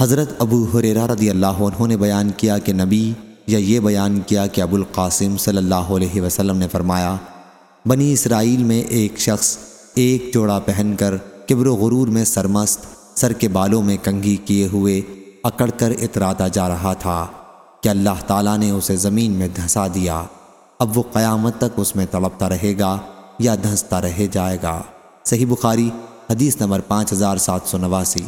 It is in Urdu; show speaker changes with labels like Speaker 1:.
Speaker 1: حضرت ابو حریرہ رضی اللہ عنہ نے بیان کیا کہ نبی یا یہ بیان کیا کہ ابو القاسم صلی اللہ علیہ وسلم نے فرمایا، بنی اسرائیل میں ایک شخص ایک جوڑا پہن کر کبر و غرور میں سرمست، سر کے بالوں میں کنگھی کیے ہوئے اکڑ کر اتراتا جا رہا تھا کہ اللہ تعالیٰ نے اسے زمین میں دھنسا دیا۔ اب وہ قیامت تک اس میں تڑپتا رہے گا یا دھنستا رہ جائے گا۔ صحیح بخاری، حدیث نمبر پانچ ہزار سات سو نواسی۔